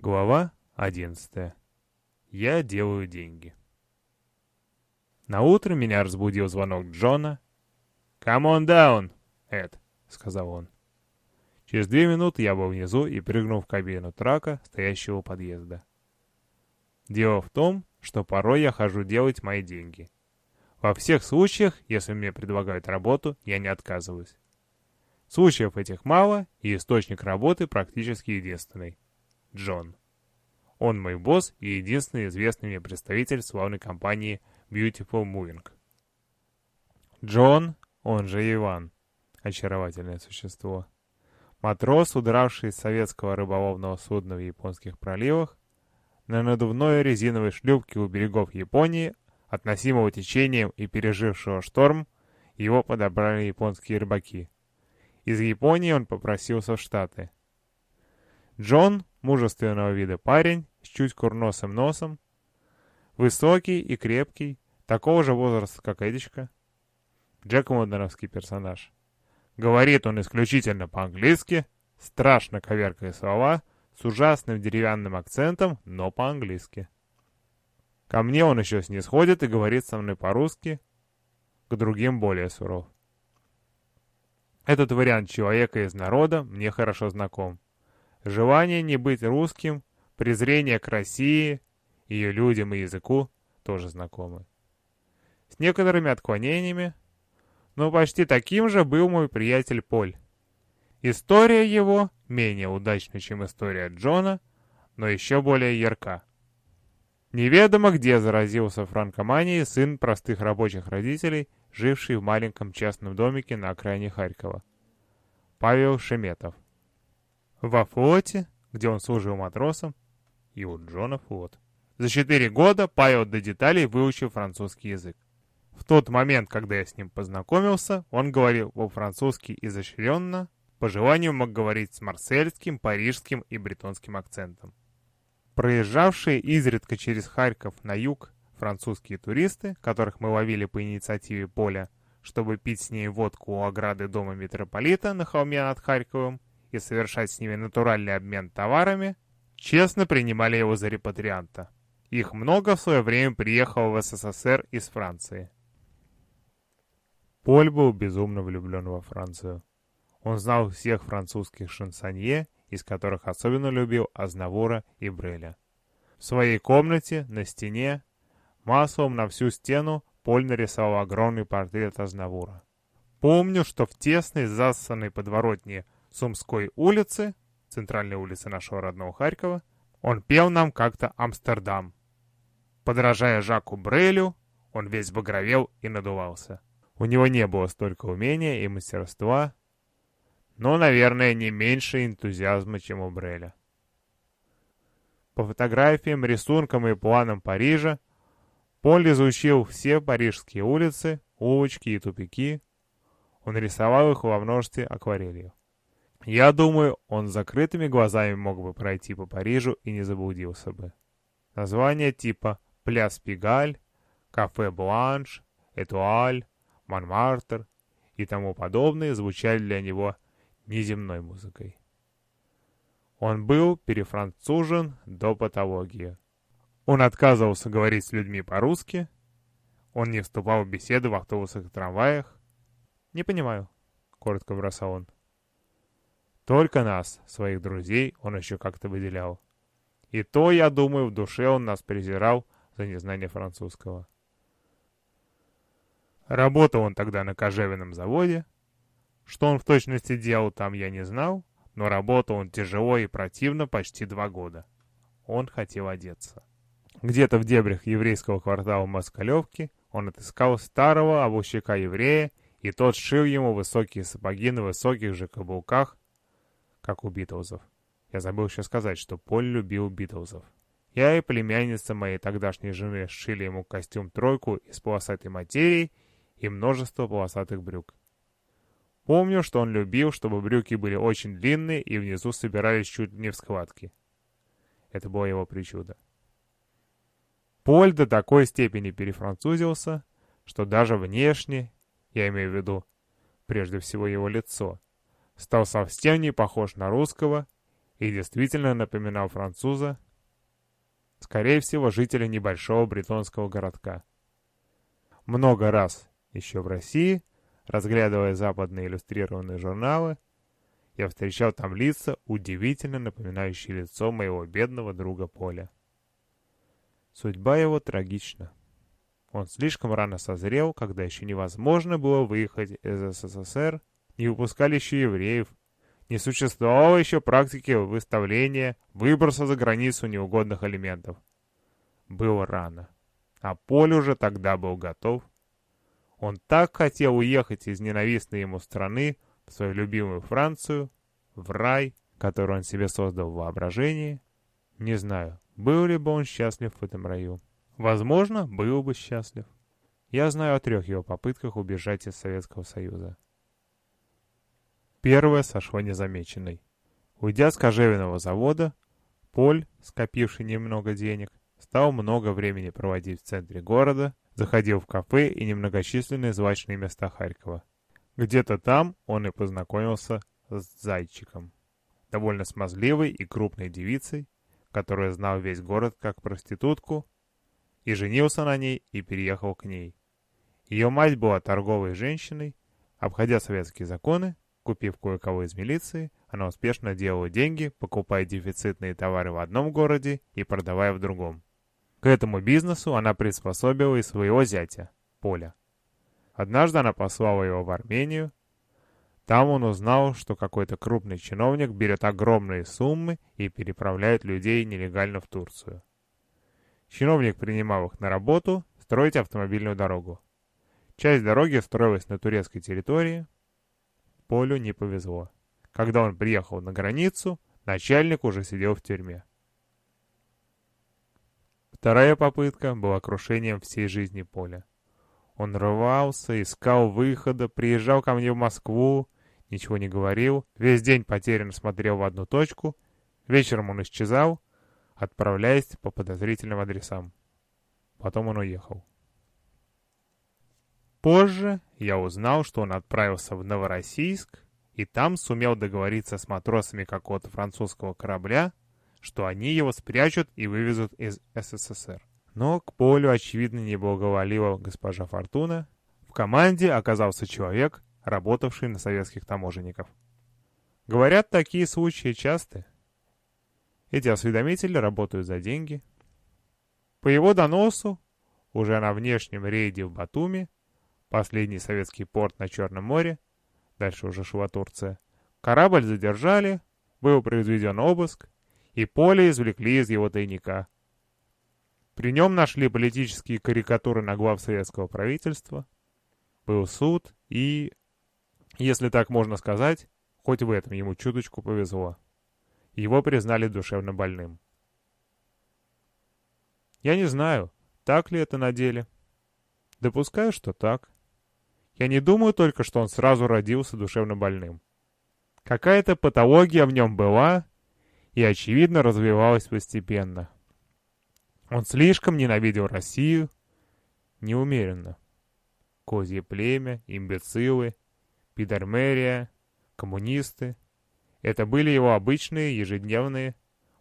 Глава 11. Я делаю деньги. На утро меня разбудил звонок Джона. «Come on down, Эд», — сказал он. Через две минуты я был внизу и прыгнул в кабину трака, стоящего у подъезда. Дело в том, что порой я хожу делать мои деньги. Во всех случаях, если мне предлагают работу, я не отказываюсь. Случаев этих мало, и источник работы практически единственный. Джон. Он мой босс и единственный известный мне представитель славной компании Beautiful Moving. Джон, он же Иван, очаровательное существо. Матрос, удравший из советского рыболовного судна в японских проливах, на надувной резиновой шлюпке у берегов Японии, относимого течением и пережившего шторм, его подобрали японские рыбаки. Из Японии он попросился в Штаты. Джон, мужественного вида парень, с чуть курносым носом, высокий и крепкий, такого же возраста, как Эдичка. Джек Модеровский персонаж. Говорит он исключительно по-английски, страшно коверкая слова, с ужасным деревянным акцентом, но по-английски. Ко мне он еще снисходит и говорит со мной по-русски, к другим более суров. Этот вариант человека из народа мне хорошо знаком. Желание не быть русским, презрение к России, ее людям и языку тоже знакомы. С некоторыми отклонениями, но почти таким же был мой приятель Поль. История его менее удачна, чем история Джона, но еще более ярка. Неведомо где заразился франкоманией сын простых рабочих родителей, живший в маленьком частном домике на окраине Харькова. Павел Шеметов. Во флоте, где он служил матросом, и у Джона флот. За четыре года Павел до деталей выучил французский язык. В тот момент, когда я с ним познакомился, он говорил по-французски изощренно, по желанию мог говорить с марсельским, парижским и бретонским акцентом. Проезжавшие изредка через Харьков на юг французские туристы, которых мы ловили по инициативе Поля, чтобы пить с ней водку у ограды дома митрополита на холме над Харьковом и совершать с ними натуральный обмен товарами, честно принимали его за репатрианта. Их много в свое время приехало в СССР из Франции. Поль был безумно влюблен во Францию. Он знал всех французских шансонье из которых особенно любил Азнавура и Бреля. В своей комнате, на стене, маслом на всю стену Поль нарисовал огромный портрет Азнавура. Помню, что в тесной, засанной подворотне Сумской улицы, центральной улицы нашего родного Харькова, он пел нам как-то «Амстердам». Подражая Жаку Брелю, он весь багровел и надувался. У него не было столько умения и мастерства, но, наверное, не меньше энтузиазма, чем у Бреля. По фотографиям, рисункам и планам Парижа Поль изучил все парижские улицы, улочки и тупики. Он рисовал их во множестве акварелью. Я думаю, он с закрытыми глазами мог бы пройти по Парижу и не заблудился бы. Названия типа «Пляс Пигаль», «Кафе Бланш», «Этуаль», «Монмартр» и тому подобные звучали для него неземной музыкой. Он был перефранцужен до патологии. Он отказывался говорить с людьми по-русски. Он не вступал в беседы в автобусах и трамваях. «Не понимаю», — коротко бросал он. Только нас, своих друзей, он еще как-то выделял. И то, я думаю, в душе он нас презирал за незнание французского. Работал он тогда на кожевенном заводе, что он в точности делал там, я не знал, но работал он тяжело и противно почти два года. Он хотел одеться. Где-то в дебрях еврейского квартала Москалевки он отыскал старого обувщика-еврея, и тот сшил ему высокие сапоги на высоких же каблуках, как у Битлзов. Я забыл еще сказать, что Поль любил Битлзов. Я и племянница моей тогдашней жены сшили ему костюм-тройку из полосатой материи и множество полосатых брюк. Помню, что он любил, чтобы брюки были очень длинные и внизу собирались чуть не в складки. Это было его причуда. Поль до такой степени перефранцузился, что даже внешне, я имею в виду, прежде всего его лицо, стал совсем не похож на русского и действительно напоминал француза, скорее всего, жителя небольшого бретонского городка. Много раз еще в России, разглядывая западные иллюстрированные журналы, я встречал там лица, удивительно напоминающие лицо моего бедного друга Поля. Судьба его трагична. Он слишком рано созрел, когда еще невозможно было выехать из СССР, не выпускали еще евреев, не существовало еще практики выставления, выброса за границу неугодных элементов. Было рано. А Поль уже тогда был готов. Он так хотел уехать из ненавистной ему страны в свою любимую Францию, в рай, который он себе создал в воображении. Не знаю, был ли бы он счастлив в этом раю. Возможно, был бы счастлив. Я знаю о трех его попытках убежать из Советского Союза. Первое сошло незамеченной. Уйдя с кожевенного завода, Поль, скопивший немного денег, стал много времени проводить в центре города, заходил в кафе и немногочисленные злачные места Харькова. Где-то там он и познакомился с Зайчиком, довольно смазливой и крупной девицей, которая знал весь город как проститутку, и женился на ней и переехал к ней. Ее мать была торговой женщиной, обходя советские законы, купив кое-кого из милиции, она успешно делала деньги, покупая дефицитные товары в одном городе и продавая в другом. К этому бизнесу она приспособила и своего зятя, Поля. Однажды она послала его в Армению, там он узнал, что какой-то крупный чиновник берет огромные суммы и переправляет людей нелегально в Турцию. Чиновник принимал их на работу строить автомобильную дорогу. Часть дороги строилась на турецкой территории. Полю не повезло. Когда он приехал на границу, начальник уже сидел в тюрьме. Вторая попытка была крушением всей жизни Поля. Он рвался, искал выхода, приезжал ко мне в Москву, ничего не говорил, весь день потерянно смотрел в одну точку, вечером он исчезал, отправляясь по подозрительным адресам. Потом он уехал. Позже я узнал, что он отправился в Новороссийск и там сумел договориться с матросами какого-то французского корабля, что они его спрячут и вывезут из СССР. Но к полю, очевидно, не благоволила госпожа Фортуна. В команде оказался человек, работавший на советских таможенников. Говорят, такие случаи часты. Эти осведомители работают за деньги. По его доносу, уже на внешнем рейде в Батуми, последний советский порт на Черном море, дальше уже шла Турция, корабль задержали, был произведен обыск, и поле извлекли из его тайника. При нем нашли политические карикатуры на глав советского правительства, был суд и если так можно сказать, хоть в этом ему чуточку повезло. Его признали душевно больным. Я не знаю, так ли это на деле. Допускаю, что так. Я не думаю только, что он сразу родился душевно больным. Какая-то патология в нем была и, очевидно, развивалась постепенно. Он слишком ненавидел Россию, неумеренно. Козье племя, имбецилы — пидармерия, коммунисты. Это были его обычные, ежедневные,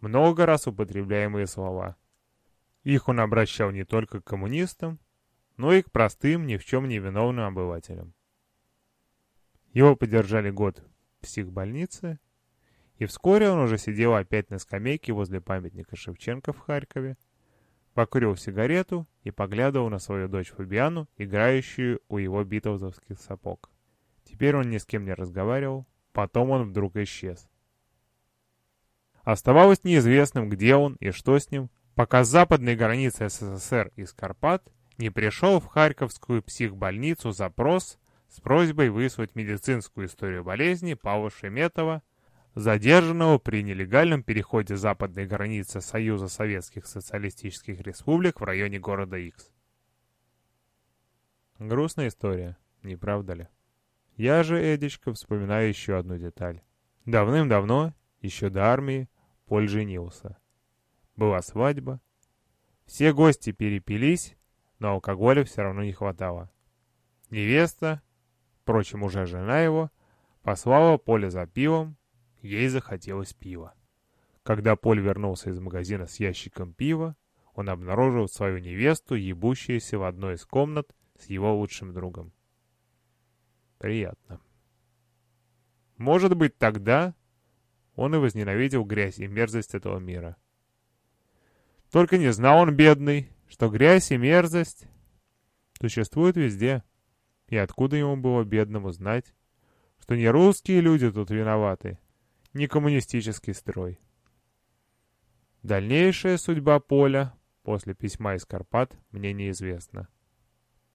много раз употребляемые слова. Их он обращал не только к коммунистам, но и к простым, ни в чем не виновным обывателям. Его поддержали год в психбольнице, и вскоре он уже сидел опять на скамейке возле памятника Шевченко в Харькове, покурил сигарету и поглядывал на свою дочь Фабиану, играющую у его битовзовских сапог. Теперь он ни с кем не разговаривал, потом он вдруг исчез. Оставалось неизвестным, где он и что с ним, пока с западной границы СССР из Карпат не пришел в Харьковскую психбольницу запрос с просьбой выслать медицинскую историю болезни Павла Шеметова, задержанного при нелегальном переходе западной границы Союза Советских Социалистических Республик в районе города Икс. Грустная история, не правда ли? Я же, Эдичка, вспоминаю еще одну деталь. Давным-давно, еще до армии, Поль женился. Была свадьба. Все гости перепились, но алкоголя все равно не хватало. Невеста, впрочем, уже жена его, послала Поле за пивом, ей захотелось пива. Когда Поль вернулся из магазина с ящиком пива, он обнаружил свою невесту, ебущуюся в одной из комнат с его лучшим другом. Приятно. Может быть, тогда он и возненавидел грязь и мерзость этого мира. Только не знал он, бедный, что грязь и мерзость существуют везде. И откуда ему было бедному знать, что не русские люди тут виноваты, не коммунистический строй. Дальнейшая судьба Поля после письма из Карпат мне неизвестна.